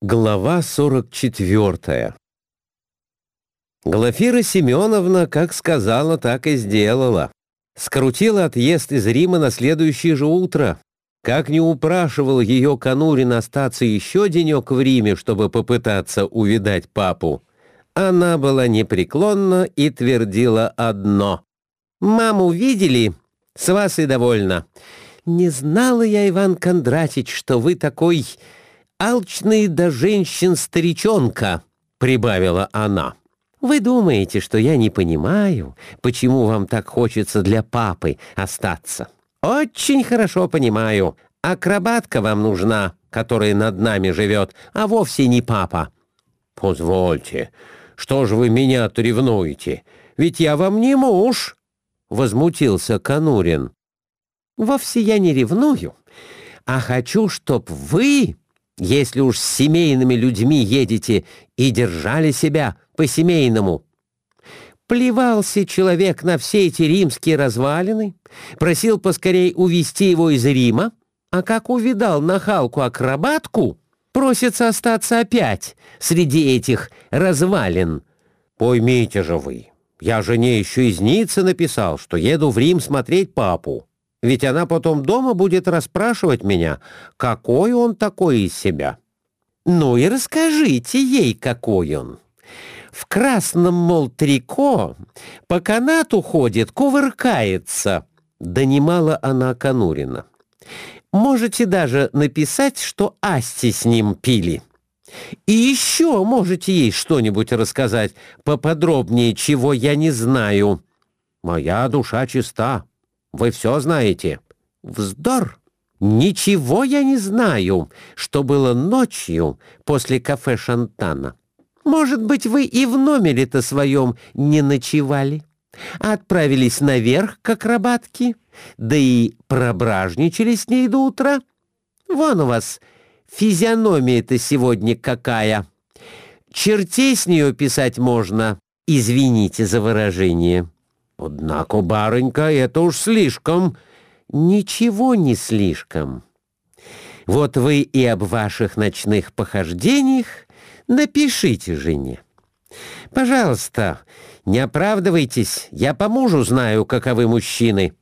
Глава 44 Глафира Семеновна, как сказала, так и сделала. Скрутила отъезд из Рима на следующее же утро. Как не упрашивал ее Конурин остаться еще денек в Риме, чтобы попытаться увидать папу, она была непреклонна и твердила одно. «Маму видели? С вас и довольно. Не знала я, Иван Кондратич, что вы такой алчный до женщин старичонка», — прибавила она. «Вы думаете, что я не понимаю, почему вам так хочется для папы остаться? Очень хорошо понимаю. Акробатка вам нужна, которая над нами живет, а вовсе не папа». «Позвольте, что же вы меня-то ревнуете? Ведь я вам не муж», — возмутился Конурин. «Вовсе я не ревную, а хочу, чтоб вы если уж с семейными людьми едете и держали себя по-семейному. Плевался человек на все эти римские развалины, просил поскорей увести его из Рима, а как увидал нахалку-акробатку, просится остаться опять среди этих развалин. Поймите же вы, я жене еще из Ниццы написал, что еду в Рим смотреть папу. Ведь она потом дома будет расспрашивать меня, какой он такой из себя. Ну и расскажите ей, какой он. В красном, мол, трико по канату ходит, кувыркается. Донимала она Конурина. Можете даже написать, что Асти с ним пили. И еще можете ей что-нибудь рассказать поподробнее, чего я не знаю. Моя душа чиста, вы все знаете?» «Вздор! Ничего я не знаю, что было ночью после кафе Шантана. Может быть, вы и в номере-то своем не ночевали, а отправились наверх к акробатке, да и прображничали с ней до утра? Вон у вас физиономия-то сегодня какая! Чертей с нее писать можно, извините за выражение». «Однако, барынька, это уж слишком...» «Ничего не слишком. Вот вы и об ваших ночных похождениях напишите жене. Пожалуйста, не оправдывайтесь, я по мужу знаю, каковы мужчины».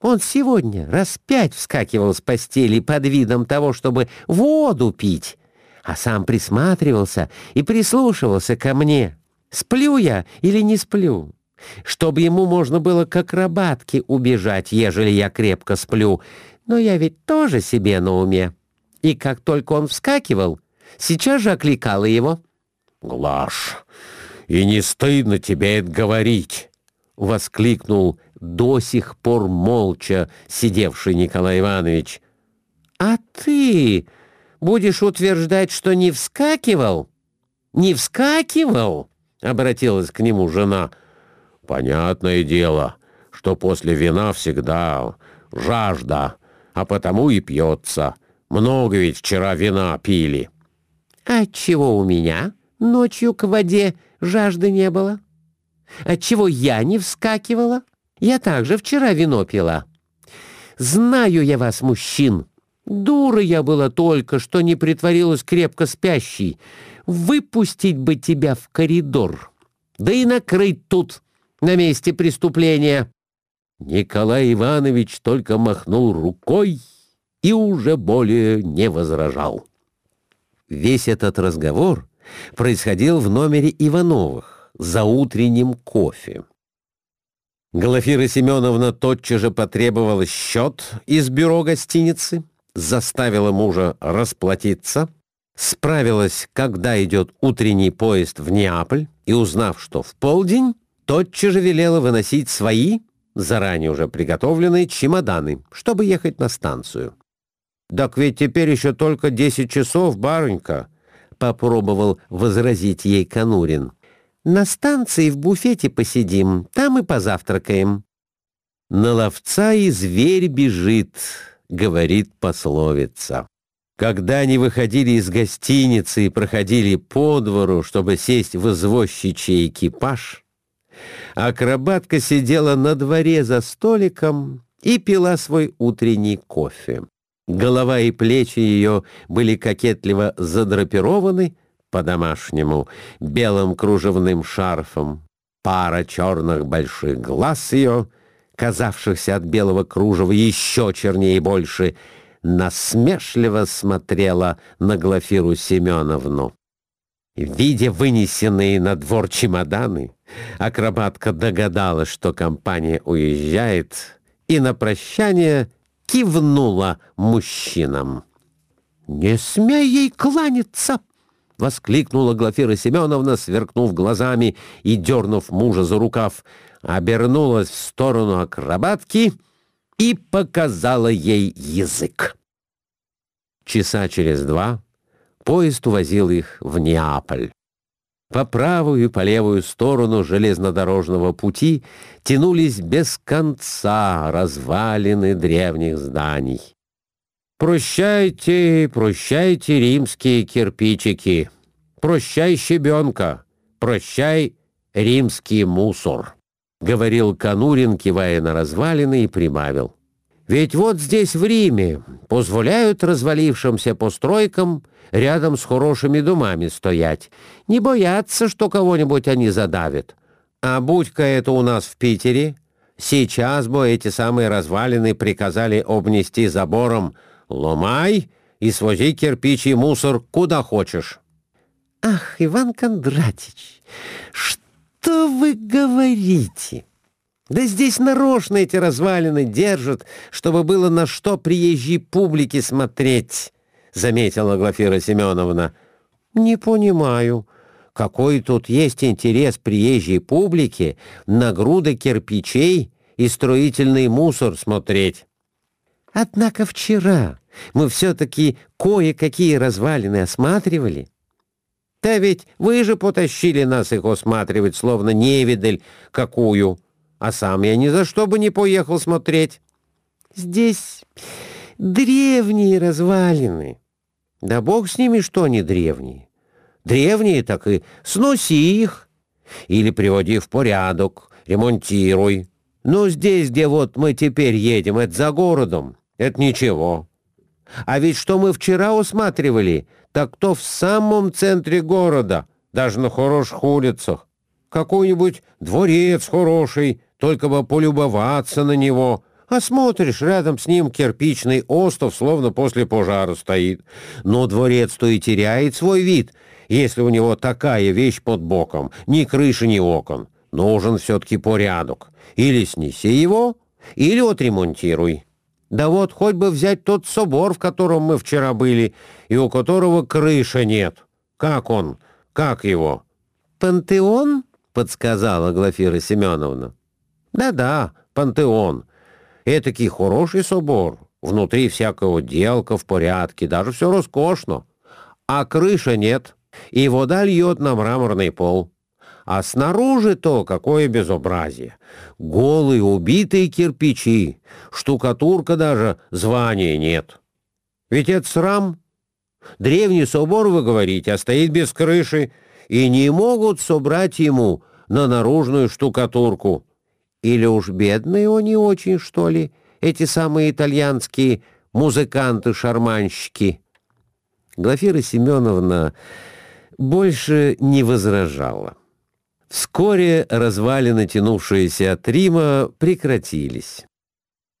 Он сегодня раз пять вскакивал с постели под видом того, чтобы воду пить, а сам присматривался и прислушивался ко мне. Сплю я или не сплю? Чтобы ему можно было к акробатке убежать, ежели я крепко сплю. Но я ведь тоже себе на уме. И как только он вскакивал, сейчас же окликала его. «Глаш, и не стыдно тебе это говорить!» — воскликнул до сих пор молча сидевший Николай Иванович. «А ты будешь утверждать, что не вскакивал?» «Не вскакивал?» — обратилась к нему жена — Понятное дело, что после вина всегда жажда, а потому и пьется. Много ведь вчера вина пили. Отчего у меня ночью к воде жажды не было? Отчего я не вскакивала? Я также вчера вино пила. Знаю я вас, мужчин. Дура я была только, что не притворилась крепко спящей. Выпустить бы тебя в коридор, да и накрыть тут на месте преступления». Николай Иванович только махнул рукой и уже более не возражал. Весь этот разговор происходил в номере Ивановых за утренним кофе. Глафира Семеновна тотчас же потребовала счет из бюро гостиницы, заставила мужа расплатиться, справилась, когда идет утренний поезд в Неаполь, и, узнав, что в полдень, тотчас же велела выносить свои, заранее уже приготовленные, чемоданы, чтобы ехать на станцию. «Так ведь теперь еще только десять часов, барынька», — попробовал возразить ей Конурин. «На станции в буфете посидим, там и позавтракаем». «На ловца и зверь бежит», — говорит пословица. Когда они выходили из гостиницы и проходили по двору, чтобы сесть в извозчичий экипаж, Акробатка сидела на дворе за столиком и пила свой утренний кофе. Голова и плечи ее были кокетливо задрапированы по-домашнему белым кружевным шарфом. Пара черных больших глаз ее, казавшихся от белого кружева еще чернее и больше, насмешливо смотрела на Глафиру Семеновну. Видя вынесенные на двор чемоданы, акробатка догадалась, что компания уезжает, и на прощание кивнула мужчинам. «Не смей ей кланяться!» — воскликнула Глафира Семеновна, сверкнув глазами и дернув мужа за рукав, обернулась в сторону акробатки и показала ей язык. Часа через два поезд увозил их в Неаполь. По правую и по левую сторону железнодорожного пути тянулись без конца развалины древних зданий. «Прощайте, прощайте, римские кирпичики! Прощай, щебенка! Прощай, римский мусор!» — говорил Конурин, кивая на развалины, и прибавил. «Ведь вот здесь, в Риме, позволяют развалившимся постройкам рядом с хорошими домами стоять. Не боятся, что кого-нибудь они задавят. А будь-ка это у нас в Питере, сейчас бы эти самые развалины приказали обнести забором «Ломай и свози кирпич и мусор куда хочешь». «Ах, Иван Кондратич, что вы говорите?» Да здесь нарочно эти развалины держат, чтобы было на что приезжей публике смотреть заметила Глафира Семеновна. «Не понимаю, какой тут есть интерес приезжей публики на груды кирпичей и строительный мусор смотреть?» «Однако вчера мы все-таки кое-какие развалины осматривали». «Да ведь вы же потащили нас их осматривать, словно невидаль какую, а сам я ни за что бы не поехал смотреть». «Здесь древние развалины», да бог с ними, что они древние. Древние, так и сноси их. Или приводи в порядок, ремонтируй. Но здесь, где вот мы теперь едем, это за городом, это ничего. А ведь что мы вчера усматривали, так то в самом центре города, даже на хороших улицах. Какой-нибудь дворец хороший, только бы полюбоваться на него — а смотришь, рядом с ним кирпичный остров, словно после пожара стоит. Но дворец-то и теряет свой вид, если у него такая вещь под боком, ни крыши, ни окон. Нужен все-таки порядок. Или снеси его, или отремонтируй. Да вот хоть бы взять тот собор, в котором мы вчера были, и у которого крыши нет. Как он? Как его? «Пантеон?» — подсказала Глафира Семеновна. «Да-да, пантеон». Этакий хороший собор, внутри всякого делка в порядке, даже все роскошно. А крыша нет, и вода льет на мраморный пол. А снаружи-то какое безобразие! Голые убитые кирпичи, штукатурка даже, звания нет. Ведь это срам. Древний собор, вы говорите, а стоит без крыши, и не могут собрать ему на наружную штукатурку. Или уж бедные они очень, что ли, эти самые итальянские музыканты-шарманщики?» Глафира Семеновна больше не возражала. Вскоре развалины, тянувшиеся от Рима, прекратились.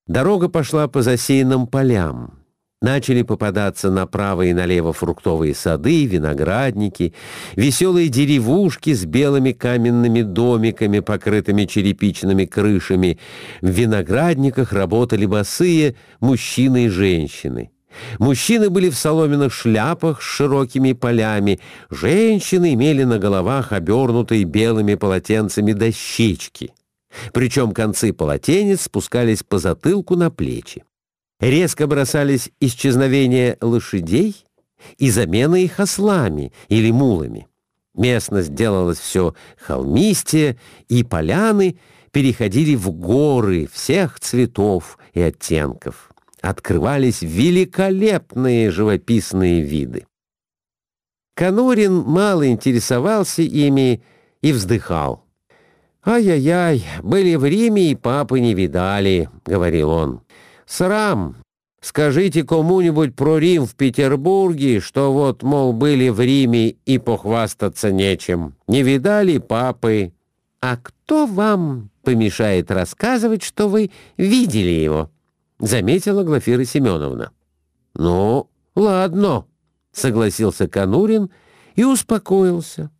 Дорога пошла по засеянным полям. Начали попадаться направо и налево фруктовые сады, виноградники, веселые деревушки с белыми каменными домиками, покрытыми черепичными крышами. В виноградниках работали босые мужчины и женщины. Мужчины были в соломенных шляпах с широкими полями, женщины имели на головах обернутые белыми полотенцами дощечки. Причем концы полотенец спускались по затылку на плечи резко бросались исчезновение лошадей и замена их ослами или мулами. Местность делалась все холмистее, и поляны переходили в горы всех цветов и оттенков. Открывались великолепные живописные виды. Конурин мало интересовался ими и вздыхал. «Ай-яй-яй, были в Риме и папы не видали», — говорил он. Срам! Скажите кому-нибудь про Рим в Петербурге, что вот, мол, были в Риме и похвастаться нечем. Не видали папы? А кто вам помешает рассказывать, что вы видели его?» — заметила Глафира Семеновна. «Ну, ладно», — согласился Конурин и успокоился.